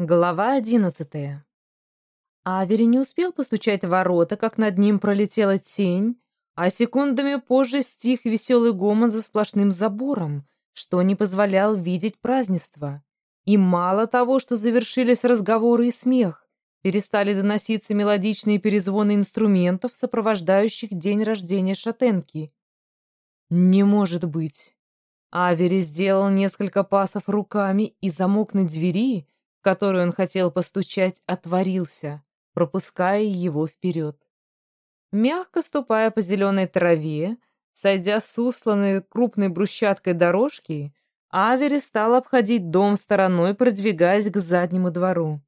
Глава одиннадцатая. Авери не успел постучать в ворота, как над ним пролетела тень, а секундами позже стих веселый гомон за сплошным забором, что не позволял видеть празднество. И мало того, что завершились разговоры и смех, перестали доноситься мелодичные перезвоны инструментов, сопровождающих день рождения шатенки. Не может быть. Авери сделал несколько пасов руками, и замок на двери — в который он хотел постучать, отворился, пропуская его вперед. Мягко ступая по зеленой траве, сойдя с усланной крупной брусчаткой дорожки, Авери стал обходить дом стороной, продвигаясь к заднему двору.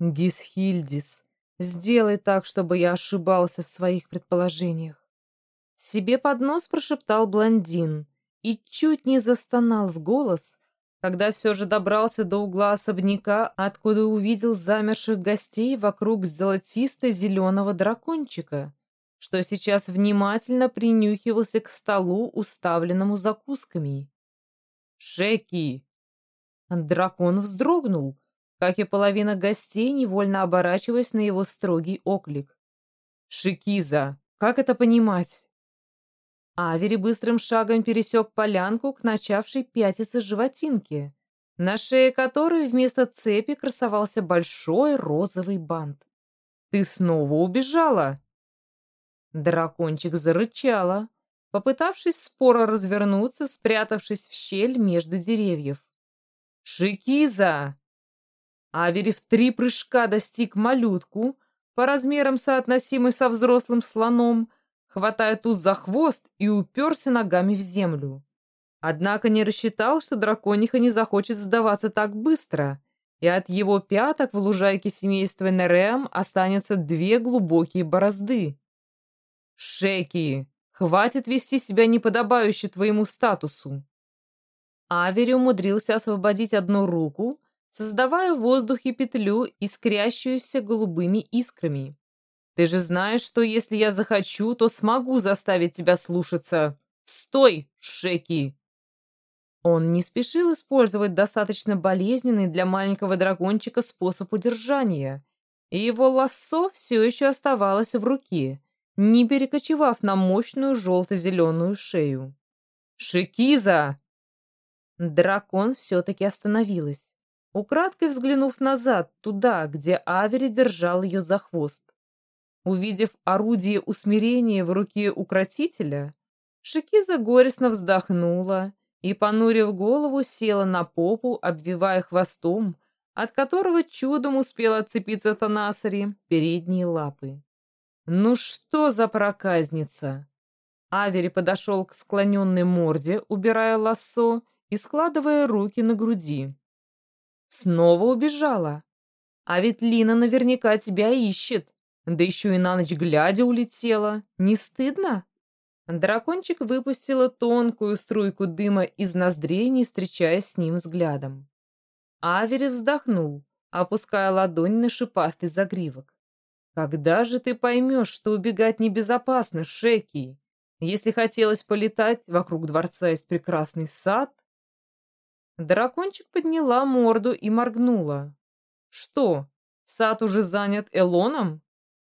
«Гисхильдис, сделай так, чтобы я ошибался в своих предположениях». Себе под нос прошептал блондин и чуть не застонал в голос, когда все же добрался до угла особняка, откуда увидел замерших гостей вокруг золотисто-зеленого дракончика, что сейчас внимательно принюхивался к столу, уставленному закусками. «Шеки!» Дракон вздрогнул, как и половина гостей, невольно оборачиваясь на его строгий оклик. «Шикиза! Как это понимать?» Авери быстрым шагом пересек полянку к начавшей пятиться животинке, на шее которой вместо цепи красовался большой розовый бант. «Ты снова убежала!» Дракончик зарычала, попытавшись споро развернуться, спрятавшись в щель между деревьев. «Шикиза!» Авери в три прыжка достиг малютку, по размерам соотносимый со взрослым слоном, хватая туз за хвост и уперся ногами в землю. Однако не рассчитал, что дракониха не захочет сдаваться так быстро, и от его пяток в лужайке семейства Нерем останется две глубокие борозды. «Шеки, хватит вести себя неподобающе твоему статусу!» Авери умудрился освободить одну руку, создавая в воздухе петлю, искрящуюся голубыми искрами. Ты же знаешь, что если я захочу, то смогу заставить тебя слушаться. Стой, Шеки!» Он не спешил использовать достаточно болезненный для маленького дракончика способ удержания, и его лассо все еще оставалось в руке, не перекочевав на мощную желто-зеленую шею. «Шекиза!» Дракон все-таки остановилась, украдкой взглянув назад, туда, где Авери держал ее за хвост. Увидев орудие усмирения в руке укротителя, Шикиза горестно вздохнула и, понурив голову, села на попу, обвивая хвостом, от которого чудом успел отцепиться Танасари передние лапы. «Ну что за проказница?» Авери подошел к склоненной морде, убирая лассо и складывая руки на груди. «Снова убежала. А ведь Лина наверняка тебя ищет. Да еще и на ночь глядя улетела. Не стыдно? Дракончик выпустила тонкую струйку дыма из ноздрей, не встречаясь с ним взглядом. Авери вздохнул, опуская ладонь на шипастый загривок. «Когда же ты поймешь, что убегать небезопасно, Шеки? Если хотелось полетать, вокруг дворца есть прекрасный сад?» Дракончик подняла морду и моргнула. «Что, сад уже занят Элоном?»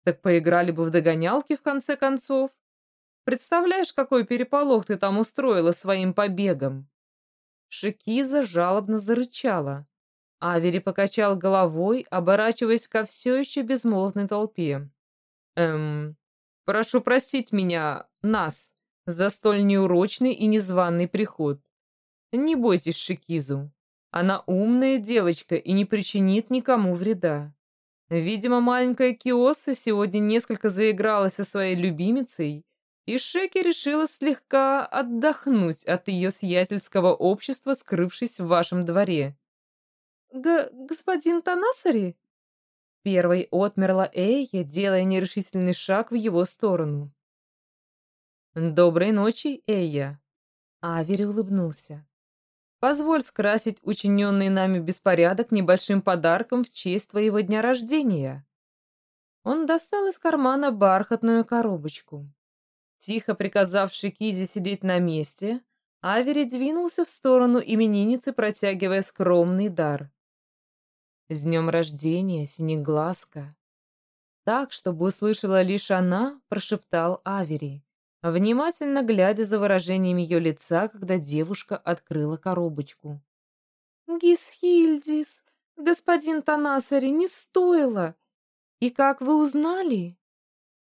Так поиграли бы в догонялки в конце концов. Представляешь, какой переполох ты там устроила своим побегом?» Шикиза жалобно зарычала. Авери покачал головой, оборачиваясь ко все еще безмолвной толпе. «Эм, прошу простить меня, нас, за столь неурочный и незваный приход. Не бойтесь Шикизу. Она умная девочка и не причинит никому вреда. Видимо, маленькая Киоса сегодня несколько заигралась со своей любимицей, и Шеки решила слегка отдохнуть от ее сиятельского общества, скрывшись в вашем дворе. Г «Господин Танасари?» Первой отмерла Эйя, делая нерешительный шаг в его сторону. «Доброй ночи, Эйя!» Авери улыбнулся. Позволь скрасить учиненный нами беспорядок небольшим подарком в честь твоего дня рождения». Он достал из кармана бархатную коробочку. Тихо приказав Шикизе сидеть на месте, Авери двинулся в сторону именинницы, протягивая скромный дар. С днем рождения, Синеглазка!» Так, чтобы услышала лишь она, прошептал Авери, внимательно глядя за выражением ее лица, когда девушка открыла коробочку. «Гисхильдис, господин Танасари, не стоило! И как вы узнали?»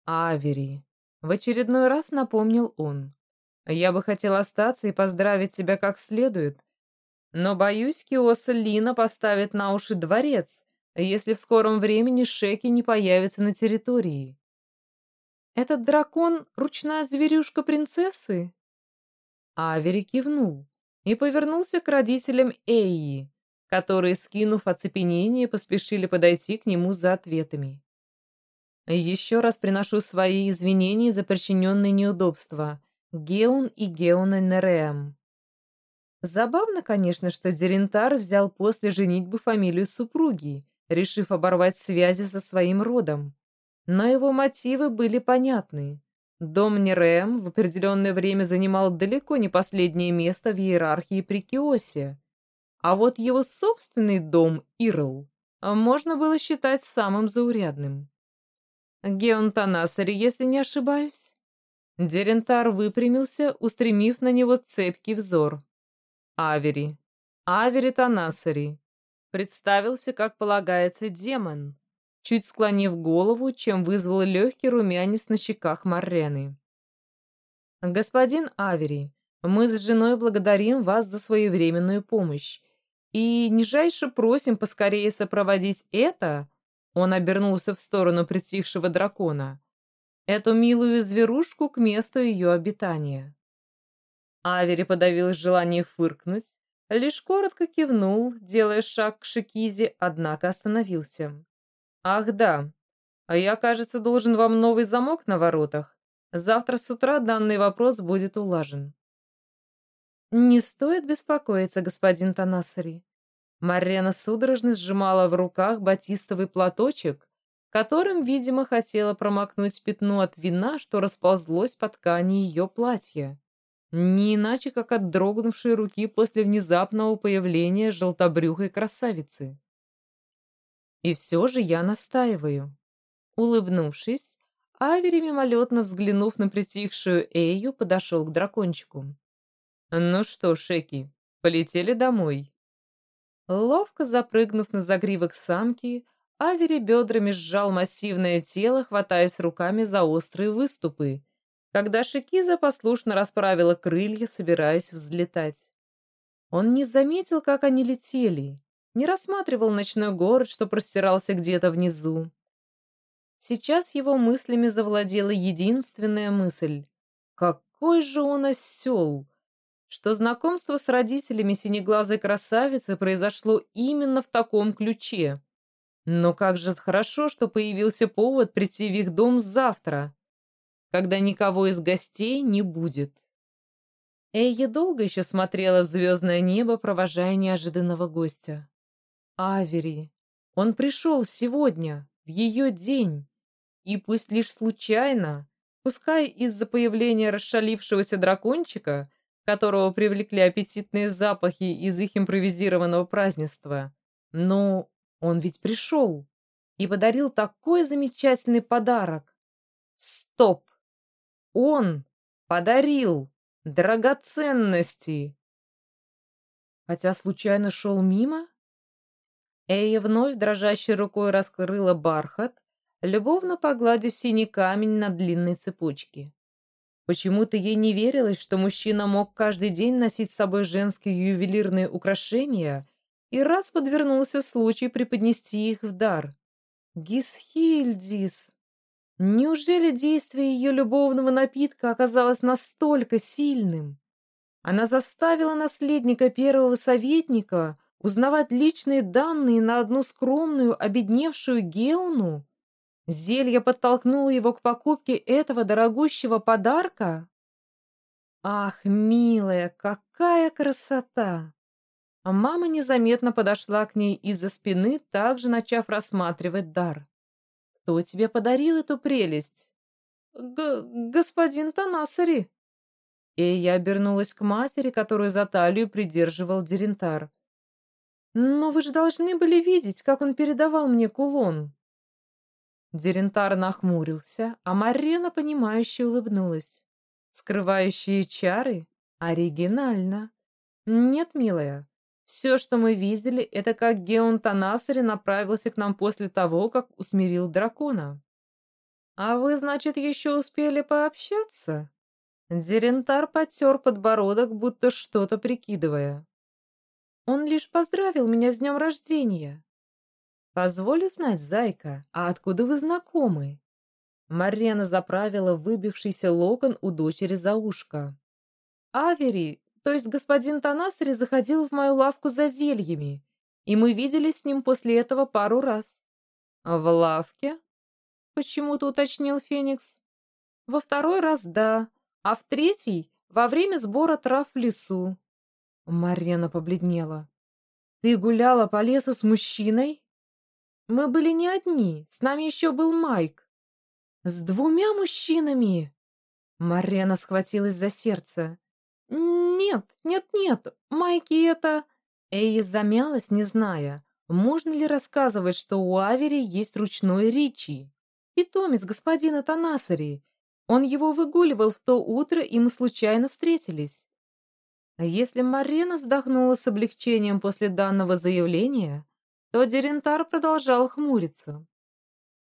«Авери», — в очередной раз напомнил он. «Я бы хотел остаться и поздравить тебя как следует, но, боюсь, Киоса Лина поставит на уши дворец, если в скором времени Шеки не появится на территории». «Этот дракон — ручная зверюшка принцессы?» Авери кивнул и повернулся к родителям Эйи, которые, скинув оцепенение, поспешили подойти к нему за ответами. Еще раз приношу свои извинения за причиненные неудобства. Геун и Геуна Нереам. Забавно, конечно, что Дерентар взял после женитьбы фамилию супруги, решив оборвать связи со своим родом. Но его мотивы были понятны. Дом Нереам в определенное время занимал далеко не последнее место в иерархии при Киосе. А вот его собственный дом Ирл можно было считать самым заурядным. Геон Танасари, если не ошибаюсь. Дерентар выпрямился, устремив на него цепкий взор. Авери. Авери Танасари. Представился, как полагается, демон, чуть склонив голову, чем вызвал легкий румянец на щеках Маррены. «Господин Авери, мы с женой благодарим вас за своевременную помощь и нижайше просим поскорее сопроводить это он обернулся в сторону притихшего дракона. Эту милую зверушку к месту ее обитания. Авери подавил желание фыркнуть, лишь коротко кивнул, делая шаг к Шикизе, однако остановился. «Ах да, а я, кажется, должен вам новый замок на воротах. Завтра с утра данный вопрос будет улажен». «Не стоит беспокоиться, господин Танасари. Марена судорожно сжимала в руках батистовый платочек, которым, видимо, хотела промокнуть пятно от вина, что расползлось по ткани ее платья. Не иначе, как от дрогнувшей руки после внезапного появления желтобрюхой красавицы. И все же я настаиваю. Улыбнувшись, Авери, мимолетно взглянув на притихшую Эю, подошел к дракончику. «Ну что, Шеки, полетели домой?» Ловко запрыгнув на загривок самки, Авери бедрами сжал массивное тело, хватаясь руками за острые выступы, когда Шикиза послушно расправила крылья, собираясь взлетать. Он не заметил, как они летели, не рассматривал ночной город, что простирался где-то внизу. Сейчас его мыслями завладела единственная мысль. Какой же он осел! что знакомство с родителями синеглазой красавицы произошло именно в таком ключе. Но как же хорошо, что появился повод прийти в их дом завтра, когда никого из гостей не будет. Эйя долго еще смотрела в звездное небо, провожая неожиданного гостя. Авери. Он пришел сегодня, в ее день. И пусть лишь случайно, пускай из-за появления расшалившегося дракончика, которого привлекли аппетитные запахи из их импровизированного празднества. Но он ведь пришел и подарил такой замечательный подарок. Стоп! Он подарил драгоценности! Хотя случайно шел мимо? Эя вновь дрожащей рукой раскрыла бархат, любовно погладив синий камень на длинной цепочке. Почему-то ей не верилось, что мужчина мог каждый день носить с собой женские ювелирные украшения, и раз подвернулся случай преподнести их в дар. Гисхильдис! Неужели действие ее любовного напитка оказалось настолько сильным? Она заставила наследника первого советника узнавать личные данные на одну скромную, обедневшую Геуну? Зелье подтолкнуло его к покупке этого дорогущего подарка? Ах, милая, какая красота! А мама незаметно подошла к ней из-за спины, также начав рассматривать дар. Кто тебе подарил эту прелесть? Г господин Танасари. И я обернулась к матери, которую за талию придерживал Дерентар. Но вы же должны были видеть, как он передавал мне кулон. Дерентар нахмурился, а Марена, понимающе улыбнулась. Скрывающие чары? Оригинально. Нет, милая, все, что мы видели, это как Геон Танасари направился к нам после того, как усмирил дракона. А вы, значит, еще успели пообщаться? Дерентар потер подбородок, будто что-то прикидывая. Он лишь поздравил меня с днем рождения. Позволю знать, зайка, а откуда вы знакомы? Марена заправила выбившийся локон у дочери за ушко. Авери, то есть господин Танасари, заходил в мою лавку за зельями, и мы виделись с ним после этого пару раз. В лавке? Почему-то уточнил Феникс. Во второй раз да, а в третий — во время сбора трав в лесу. Марьяна побледнела. «Ты гуляла по лесу с мужчиной?» «Мы были не одни, с нами еще был Майк». «С двумя мужчинами?» Марьяна схватилась за сердце. «Нет, нет, нет, Майки это...» Эйя замялась, не зная, можно ли рассказывать, что у Авери есть ручной Ричи, питомец господина Танасари. Он его выгуливал в то утро, и мы случайно встретились. А если Марина вздохнула с облегчением после данного заявления, то Дерентар продолжал хмуриться.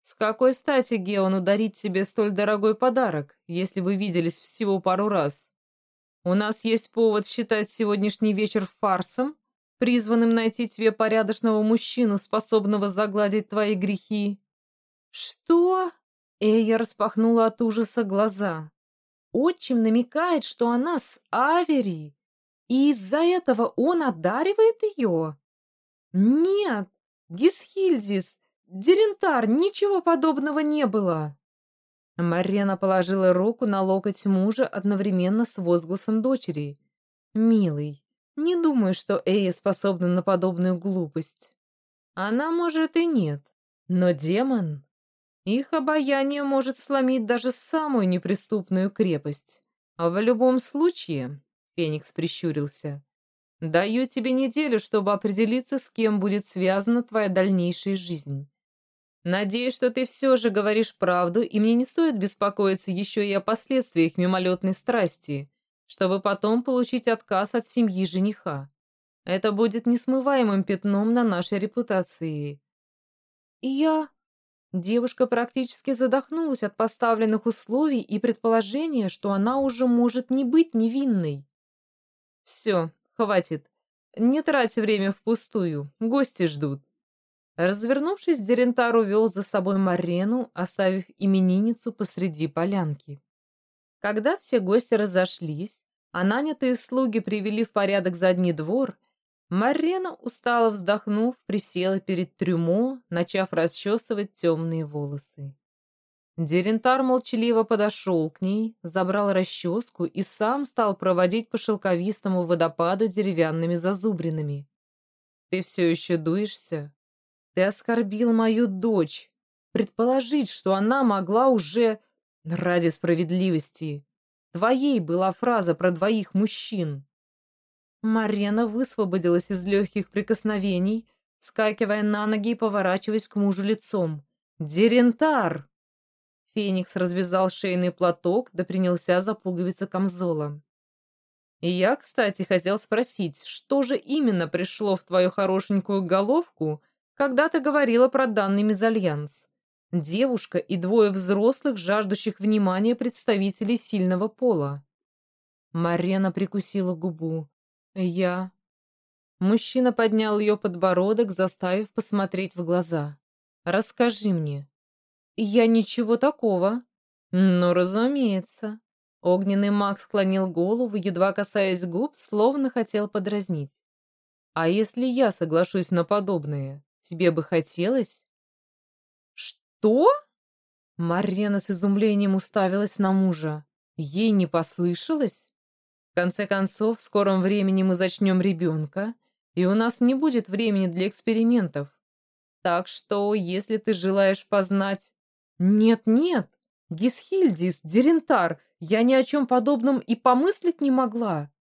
«С какой стати, Геон, ударить себе столь дорогой подарок, если вы виделись всего пару раз? У нас есть повод считать сегодняшний вечер фарсом, призванным найти тебе порядочного мужчину, способного загладить твои грехи». «Что?» Эя распахнула от ужаса глаза. «Отчим намекает, что она с Авери, и из-за этого он одаривает ее? Нет, Гисхильдис, Дерентар, ничего подобного не было. Марена положила руку на локоть мужа одновременно с возгласом дочери. «Милый, не думаю, что Эя способна на подобную глупость. Она, может, и нет, но демон...» Их обаяние может сломить даже самую неприступную крепость. А в любом случае, Феникс прищурился. «Даю тебе неделю, чтобы определиться, с кем будет связана твоя дальнейшая жизнь. Надеюсь, что ты все же говоришь правду, и мне не стоит беспокоиться еще и о последствиях мимолетной страсти, чтобы потом получить отказ от семьи жениха. Это будет несмываемым пятном на нашей репутации». «Я...» Девушка практически задохнулась от поставленных условий и предположения, что она уже может не быть невинной. Все, хватит. Не трать время впустую, гости ждут. Развернувшись, Дерентар увел за собой Марену, оставив именинницу посреди полянки. Когда все гости разошлись, а нанятые слуги привели в порядок задний двор, Марена, устало вздохнув, присела перед трюмо, начав расчесывать темные волосы. Дерентар молчаливо подошел к ней, забрал расческу и сам стал проводить по шелковистому водопаду деревянными зазубринами. «Ты все еще дуешься? Ты оскорбил мою дочь. Предположить, что она могла уже... Ради справедливости. Твоей была фраза про двоих мужчин». Марена высвободилась из легких прикосновений, скакивая на ноги и поворачиваясь к мужу лицом. «Дерентар!» Феникс развязал шейный платок, да принялся за пуговицы камзола. И я, кстати, хотел спросить, что же именно пришло в твою хорошенькую головку, когда ты говорила про данный мезальянс? Девушка и двое взрослых, жаждущих внимания представителей сильного пола. Марена прикусила губу. Я... Мужчина поднял ее подбородок, заставив посмотреть в глаза. «Расскажи мне, «Я ничего такого». «Ну, разумеется». Огненный маг склонил голову, едва касаясь губ, словно хотел подразнить. «А если я соглашусь на подобное, тебе бы хотелось?» «Что?» Марьяна с изумлением уставилась на мужа. Ей не послышалось? В конце концов, в скором времени мы зачнем ребенка, и у нас не будет времени для экспериментов. Так что, если ты желаешь познать «Нет-нет, Гисхильдис, Дерентар, я ни о чем подобном и помыслить не могла.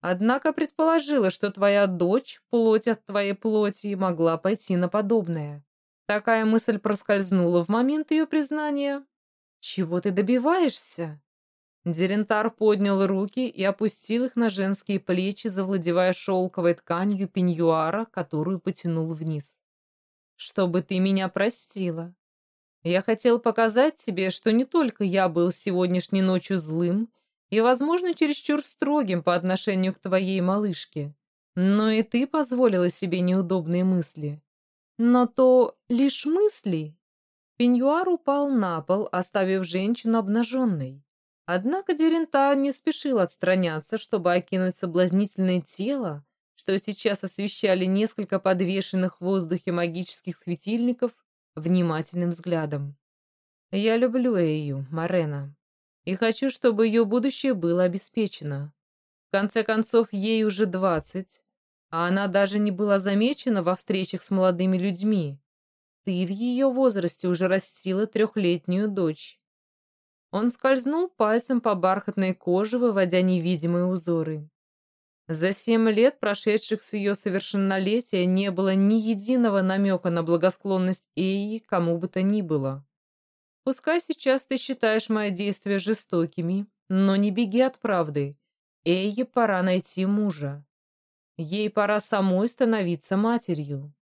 Однако предположила, что твоя дочь, плоть от твоей плоти, могла пойти на подобное. Такая мысль проскользнула в момент ее признания. «Чего ты добиваешься?» Дерентар поднял руки и опустил их на женские плечи, завладевая шелковой тканью пеньюара, которую потянул вниз. «Чтобы ты меня простила. Я хотел показать тебе, что не только я был сегодняшней ночью злым и, возможно, чересчур строгим по отношению к твоей малышке, но и ты позволила себе неудобные мысли. Но то лишь мысли». Пеньюар упал на пол, оставив женщину обнаженной. Однако Дерентар не спешил отстраняться, чтобы окинуть соблазнительное тело, что сейчас освещали несколько подвешенных в воздухе магических светильников, внимательным взглядом. Я люблю Эю, Марена, и хочу, чтобы ее будущее было обеспечено. В конце концов, ей уже двадцать, а она даже не была замечена во встречах с молодыми людьми. Ты в ее возрасте уже растила трехлетнюю дочь. Он скользнул пальцем по бархатной коже, выводя невидимые узоры. За семь лет, прошедших с ее совершеннолетия, не было ни единого намека на благосклонность Эйи кому бы то ни было. Пускай сейчас ты считаешь мои действия жестокими, но не беги от правды. Эйе пора найти мужа. Ей пора самой становиться матерью.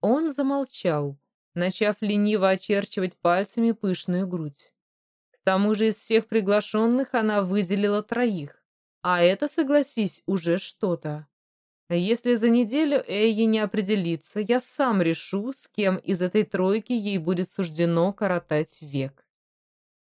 Он замолчал, начав лениво очерчивать пальцами пышную грудь. К тому же из всех приглашенных она выделила троих. А это, согласись, уже что-то. Если за неделю Эйи не определится, я сам решу, с кем из этой тройки ей будет суждено коротать век.